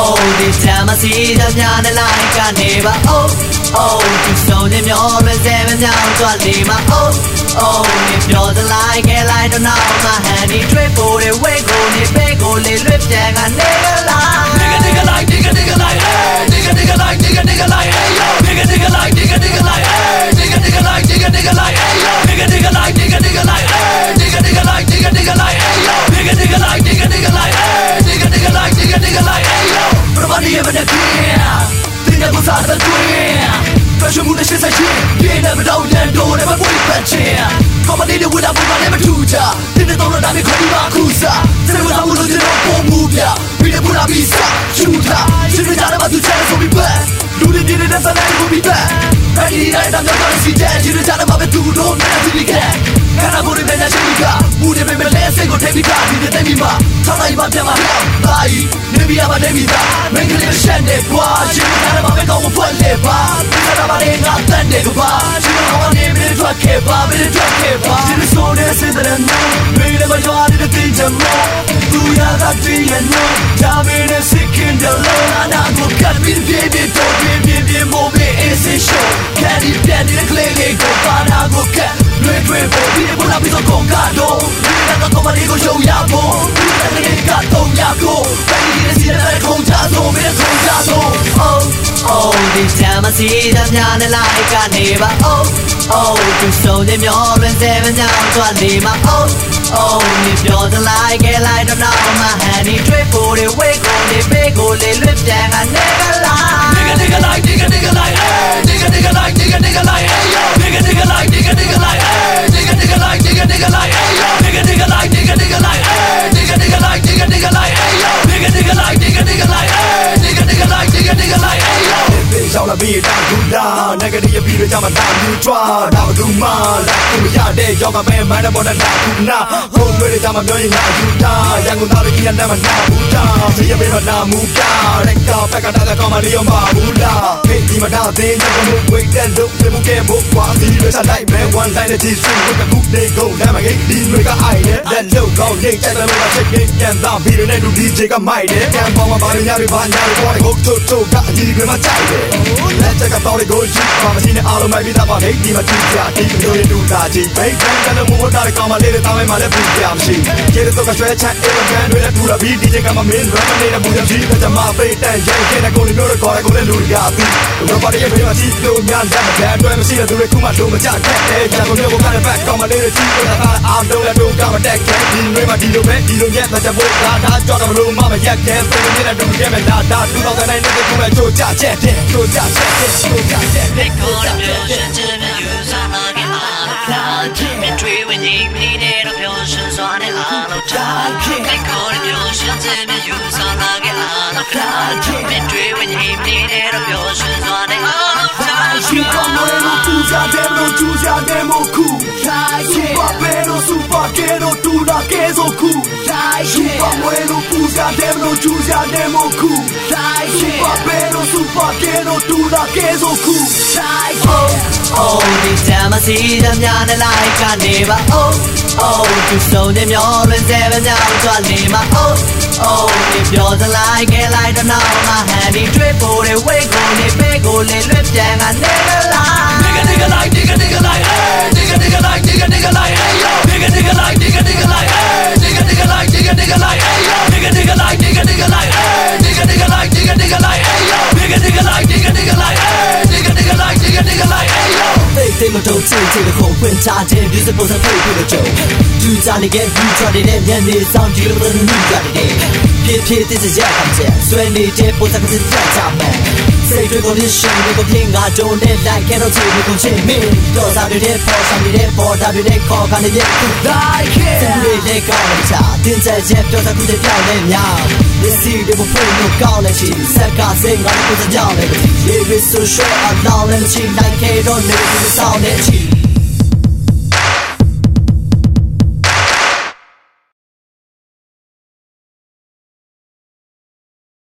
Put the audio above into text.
oh ဒီချမ်းမစီသမျှနဲ့လိုက်ကနေပါ oh oh ဒီဆုံးနေမျောရစဲမမြောင်သွားလေမ oh oh နေပြောသလိုက်ခဲလိုက်တော့နောက်မှဟန်ဒီထွေးဖို့တွေဝိတ်ကိုနေပဲကိုလေလွတ်ပြန်ကနေက twin Pressure moon is just a shit Yeah never down then door never boy patchin Comedy with a book I never do ja Think that don't know that me call me my cruiser Say what I'm gonna do no more move ya We the put a visa Shoot her She the jana but you tell us so be back လူတွေနေတဲ့တဲ့ဆိုင်ကိုပြီးပတ်။အဲ့ဒီတိုင်းတော့တော့စီတဲ့ဒီကြတဲ့မှာပဲသူတို့နဲ့သူတွေကခ န္ဓာကိုယ်တွေနဲ့ရှိကမူတွေပဲလဲစိတ်ကိုထိပ်ပြီးတာဒီတဲ့မိမထောက်လိုက်ပါပြန်มาတော့ဘာကြီးနေပြရပါနေပြီသားမင်းကလေးရှက်နေကွာရှင်ကလည်းမပဲကောင်းမဖွက်လေပါဒီကမှာလည်းငါတန်တယ်ကပါရှင်ကတော့နေမင်းထွက်ခဲ့ပါမင်းထွက်ခဲ့ပါရှင်ဆိုတဲ့စိတ်တဲ့နော်မင်းလည်းမကြွားတဲ့တင်ချမောသူရတာတည်ရနော်ဒါမင်းနဲ့စိတ်ခင်တယ်လို့နာကိုကတ်ပြီးပြေးပြေးတော့ပြေးပြေးပြေးမိုးမေး essential candy ပြန်နေတဲ့ကလေးလေးကိုပါနာကိုကတ်လွေတွေပေါ်ပြီးဘလာပြီးတော့ကုန်ကတော့ဒီကတော့ မလေးကိုရုံရဖို့ဒီကလေးကတော့ရကိုဘယ်ဒီစီတဲ့ခုံချဆုံးမင်းခုံချဆုံး oh oh ဒီချမ်းမစီသမျှနဲ့လိုက်ကနေပါ oh oh သူဆုံးနေမျောရစဲမမြောင်သွားလေမ oh oh နေပြောသလိုက်ခဲလိုက်တော့နောက်မှဟန်ဒီထွေးဖို့တွေဝိတ်ကိုနေပဲ నగడి တော့ကြမှာတာမြူထွားတော့ဒူမာလာကူရတဲ့ယောဂမဲမန်ပေါ်တဲ့လာကူနာဟိုတွေကြမှာပြောရင်ငါယူတာရန်ကုန်သားတွေကြီးနဲ့မနာဘူးတာဆေးရပေးတော့နာမူတာရက်တာပက်ကတာကောင်းမလေးရောမဘူးလားခေဒီမတာသေးတဲ့ဘုံဝိတ်တဲ့လို့ပြမှုကဲဖို့ကွာဒီလိုချလိုက်မဲ one line တဲ့ကြီးစုကခုနေကုန်နာမဂိတ်ဒီတွေကအိုင်နဲ့လက်လုံးကောင်းနေကြတယ်လို့ချက်ကိပြန်သားပြီးတဲ့လူ DJ ကမိုက်တယ်ပြန်ပေါ်မှာပါရရပါညာတွေပေါ်ကိုချိုချိုကအကြီးတွေမှာကြိုက်တယ်လက်ချက်ကတော့ကိုရှိပါမစီနဲ့အားလုံးမိုက်ပြီးသားပါဟိတ်ဒီမှာကြည့်ကြဒီလိုရတူတာကြီးဘိတ်တန်တယ်မို့တာကောင်းမလေးတွေတားမဲမှာလည်းပူကြမရှိကျေတော့ကဆွဲချန်အေးကန်တွေလည်းထူလာပြီး DJ ကမမင်းရမနေတဲ့ဘူးကြီးကကြမှာပိတ်တန်ရဲရဲနဲ့ကိုလေးမျိုးတော့ခေါ်ရကိုလည်းလူရပြီတော့ပါရဲ့ဘေးမှာစီလို့များလက်မတဲ့အတွက်မရှိတဲ့သူတွေခုမှလုံးမကြခဲ့တယ်ကြာကုန်မျိုးကလည်းဘက်ကောင်းမလေးတွေကြီးတော့တာအားလုံးလည်းတော့ကမတက်ခဲ့ဒီတွေမှာဒီလိုပဲဒီလိုရက်တဲ့ဘိုးသားသားကြောက်တယ်မလို့မမရက်ခဲ့သူတွေနဲ့တူခဲ့မယ်လာတာ2009နဲ့ခုမှကြိုးကြချက်တဲ့ကြိုးကြချက်တဲ့ကြိုးကြချက်တဲ့ They call him Yoshi Jimmy Yusa Nagi Alo Min Tree when you need it of Yoshi Swane Alo They call him Yoshi Jimmy Yusa Nagi Alo Min Tree when you need it of Yoshi Swane Alo ရှိကောင်းလို့ပူဇာတယ်လို့ကျူးစားတယ်မို့ခု Like it Super Pero Super Gero တူလာကဲဆိုခု ပူဇာတယ်လို့ကျူးစားတယ်မို့ခု Like it Super Pero Super Gero တူလာကဲဆိုခု Like it oh oh ဒီချမ်းမစီသမျှနဲ့လိုက်ကနေပါ oh oh သူဆုံးနေမျောရစဲမမြောင်သွားလေမ oh oh နေပြောသလိုက်ခဲလိုက်တော့နောက်မှဟန်ဒီထွေးဖို့တွေဝိတ်ကိုနေပဲကိုလေလွတ်ပြန်ကနေကလား Nigga nigga like nigga nigga like hey nigga nigga like nigga nigga like yo သိသိမတော့ချိန်ချိန်ခုံဖွင့်ချတဲ့ music ပုံစံဖိတ်ပြီးတော့ကြုံသူစားနေခဲ့ဘူးချတဲ့ညနေဆောင်ဒီလိုမျိုးကြတဲ့ပြည့်ပြည့်တဲ့ကြရတဲ့ဆွဲနေတဲ့ပုံစံကစကြကြမယ် စိတ်တွေကိုလည်းရှင်တွေကိုပြင်ငါတုံးတဲ့လိုက်ခဲ့တော့ချေကိုချင်းမင်းတော့စားတဲ့ပေါ်ဆောင်နေတဲ့ပေါ်တာတွေခေါ်ကနေရဲ့ Like it စတွေလည်းကောင်းချာတင်ချက်ချက်ပြောတာခုတည်းပြောင်းနေများဒီစီတွေဘဖို့လို့ကောင်းနေချီစက်ကစိတ်ငါတို့စကြောင်းနေရေရစ်ဆိုရှောအလောင်းလည်းချီလိုက်ခဲ့တော့နေဒီဆောင်နေချီ